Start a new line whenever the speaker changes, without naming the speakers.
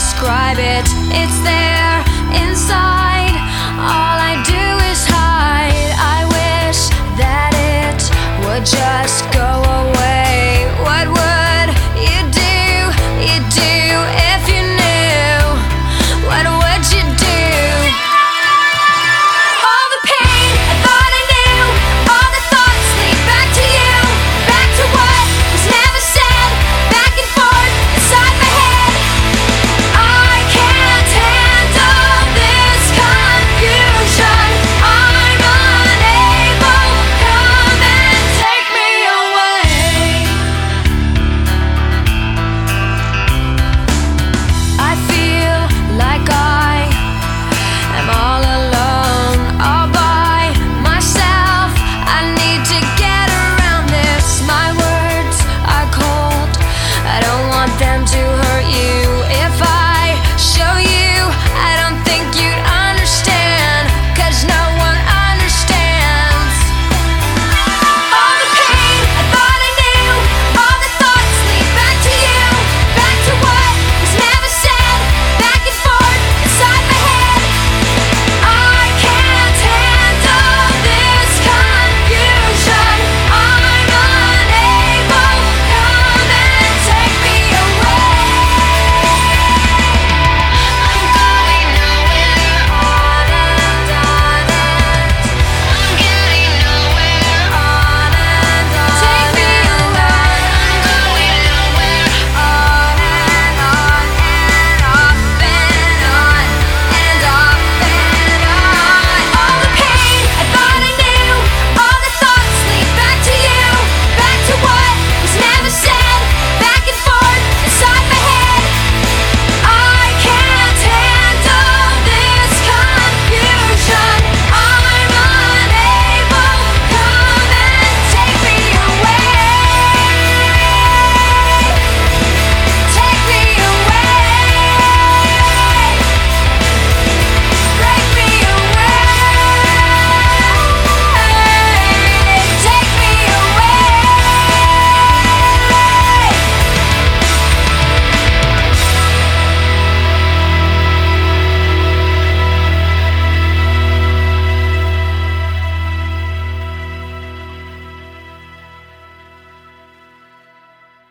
describe it. It's there.